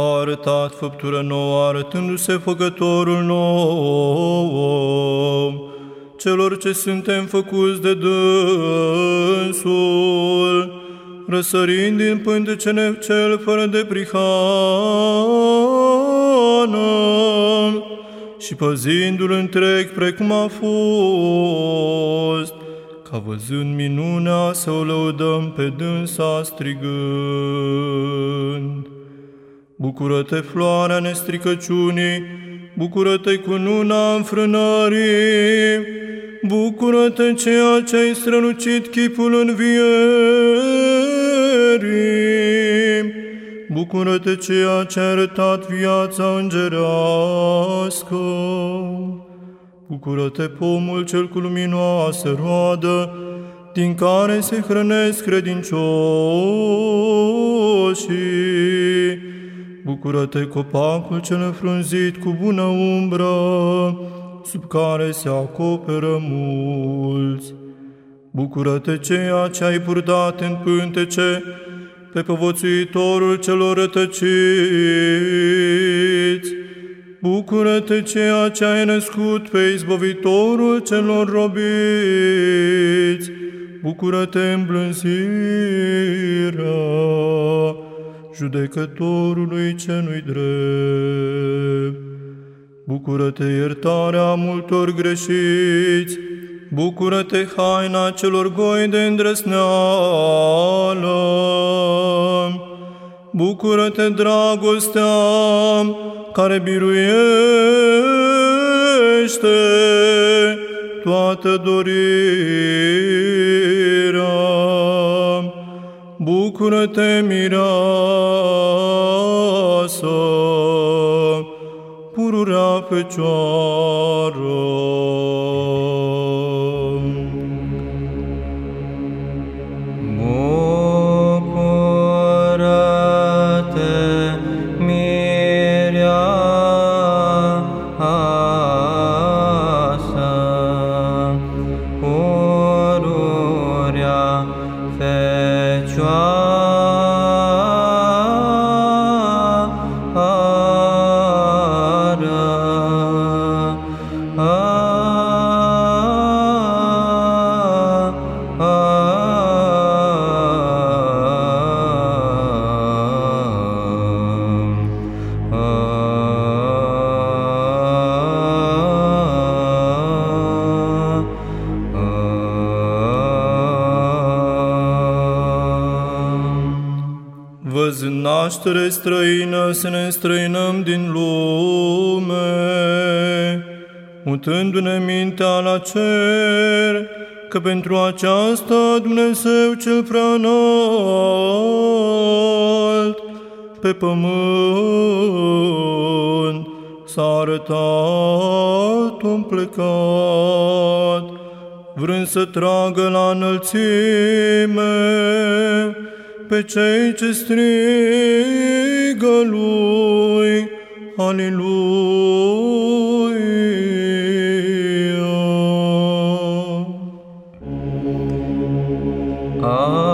a arătat făptură nouă, arătându-se făcătorul nou, celor ce suntem făcuți de dânsul, răsărind din pântecene cel fără de prihană și păzindu-l întreg precum a fost, ca văzând minunea să o lăudăm pe dânsa strigând. Bucură-te, floarea nestricăciunii, bucură-te cu nuna înfrânării, bucură-te ceea ce ai strălucit chipul învierii, bucură-te ceea ce ai arătat viața îngerească, bucură-te pomul cel cu luminoasă roadă, din care se hrănesc credincioșii, Bucură-te, copacul cel înfrunzit cu bună umbră, sub care se acoperă mulți. Bucură-te, ceea ce ai purtat în pântece, pe povățuitorul celor rătăciți. Bucură-te, ceea ce ai născut pe izbăvitorul celor robiți. Bucură-te, îmblânzirea judecătorului ce nu-i drept. Bucură-te iertarea multor greșiți, Bucură-te haina celor goi de îndrăsneală, Bucură-te dragostea care biruiește toată dorirea. 부그릇에 밀어서 불을 앞에 쪄라 Fair. Fecioară. Naștere străină să ne străinăm din lume, mutându-ne mintea la cer, că pentru aceasta Dumnezeu cel prea înalt, pe pământ s-a arătat un plecat, vrând să tragă la înălțime, pe cei ce strigă lui. Aleluia! Cu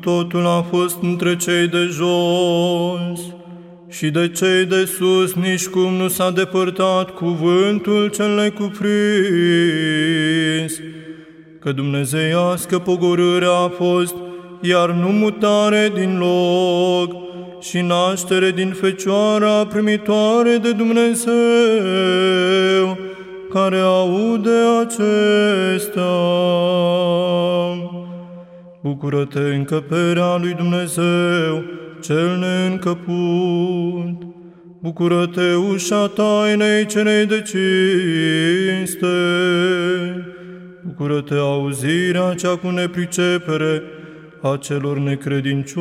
totul a fost între cei de jos și de cei de sus nici cum nu s-a depărtat cuvântul cel necuprins, că dumnezeiască pogorârea a fost, iar nu mutare din loc și naștere din fecioara primitoare de Dumnezeu, care aude acestea. Bucură-te, încăperea lui Dumnezeu, cel neîncăput! Bucură-te, ușa tainei cenei de cinste! Bucură-te, auzirea cea cu nepricepere a celor necredincioși!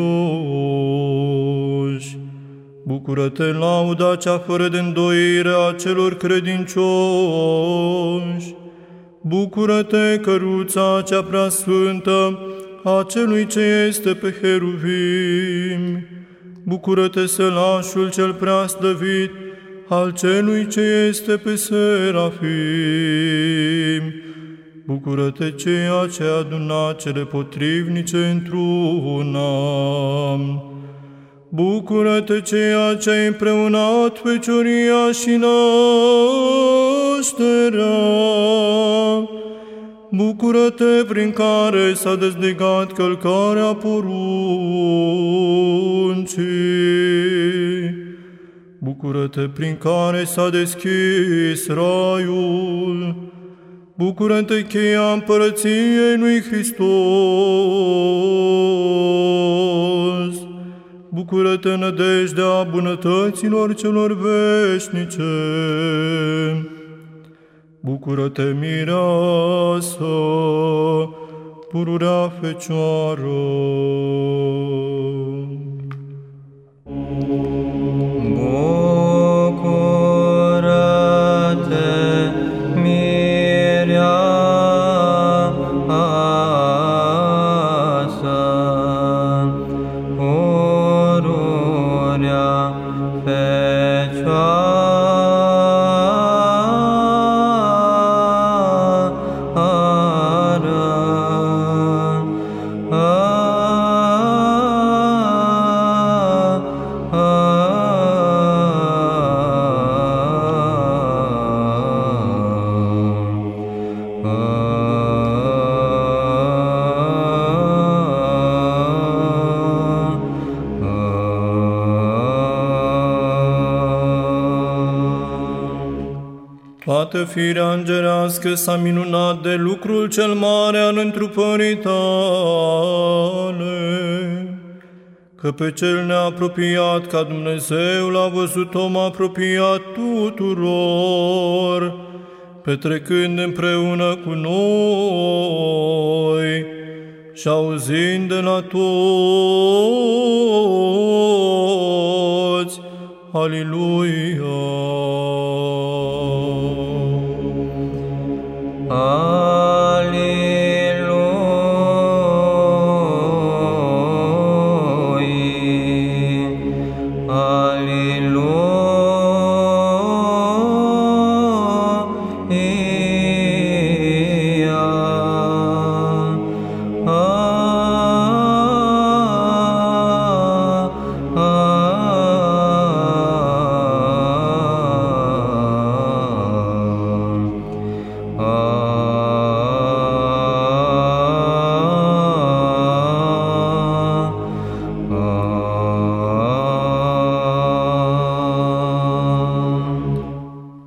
Bucură-te, lauda cea fără de îndoire a celor credincioși! Bucură-te, căruța cea prea sfântă a celui ce este pe heruvim! Bucură-te, sălașul cel prea slăvit al celui ce este pe serafim! Bucură-te, ceea ce aduna cele potrivnice într-una! Bucură-te ceea ce ai împreunat fecioria și nașterea. Bucură-te prin care s-a dezlegat călcarea poruncii. Bucură-te prin care s-a deschis raiul. Bucură-te cheia împărăției lui Hristos. Bucură-te nădejdea bunătăților celor veșnice. Bucură-te mireasă, pururea fecioară. Toată firea îngerească s-a minunat de lucrul cel mare al întrupării tale, că pe cel neapropiat ca Dumnezeu l-a văzut om apropiat tuturor, petrecând împreună cu noi și auzind de la toți, Aleluia!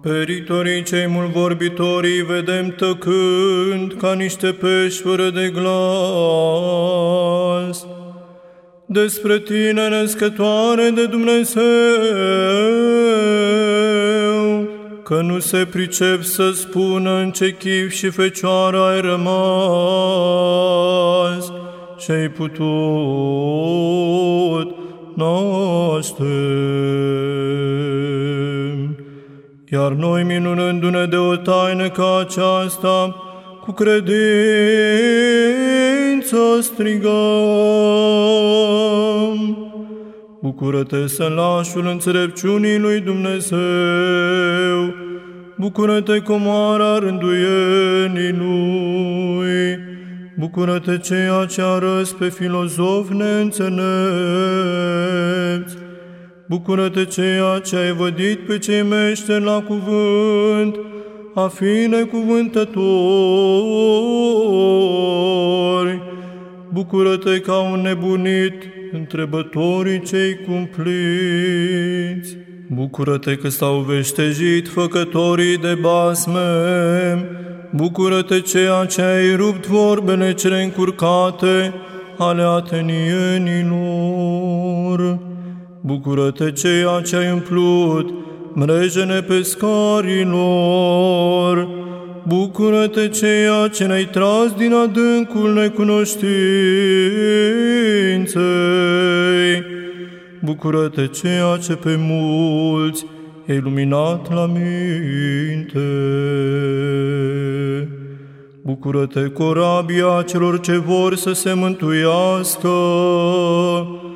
Peritorii cei mult vorbitorii vedem tăcând ca niște pești fără de glas. Despre tine, născătoare de Dumnezeu, că nu se pricep să spună în ce chip și fecioară ai rămas și ai putut naște. Iar noi, minunându-ne de o taină ca aceasta, cu credință strigăm. Bucură-te, sălașul înțelepciunii lui Dumnezeu, Bucură-te, comoara rânduienii lui, Bucură-te, ceea ce arăți pe filozof neînțelepți, Bucură-te ceea ce ai vădit pe cei meșteri la cuvânt, a fi necuvântători. Bucură-te ca un nebunit, întrebătorii cei cumpliți. Bucură-te că s-au veștejit făcătorii de basme. Bucură-te ceea ce ai rupt vorbele cele încurcate ale atenienilor. Bucură-te ceea ce ai umplut mrejene pescarilor. Bucură-te ceea ce ne-ai tras din adâncul necunoștinței. Bucură-te ceea ce pe mulți ai luminat la minte. Bucură-te, corabia celor ce vor să se mântuiască.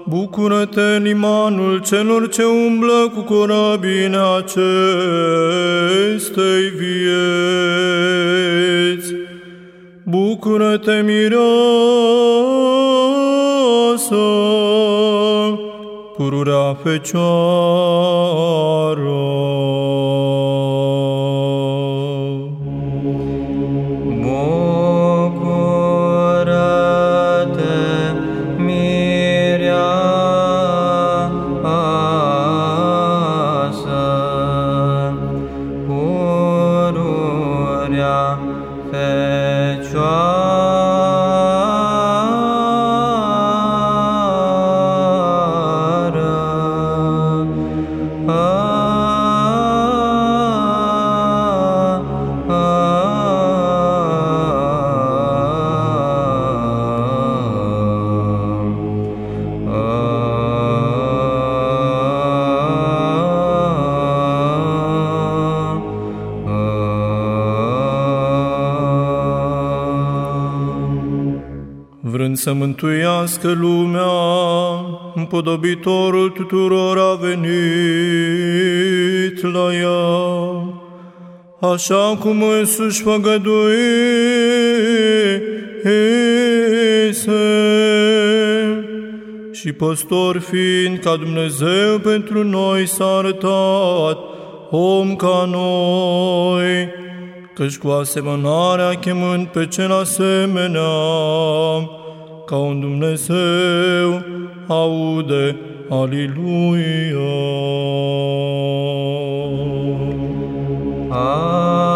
Bucură-te, limanul celor ce umblă cu corabine acestei vieți. Bucură-te, mireasă, pururea fecioară. Să mântuiască lumea, împodobitorul tuturor a venit la ea, așa cum însuși făgăduise și păstor fiind ca Dumnezeu pentru noi s-a arătat, om ca noi, căci cu asemănarea chemând pe cel asemenea, ca un Dumnezeu, aude, Aleluia. Amin.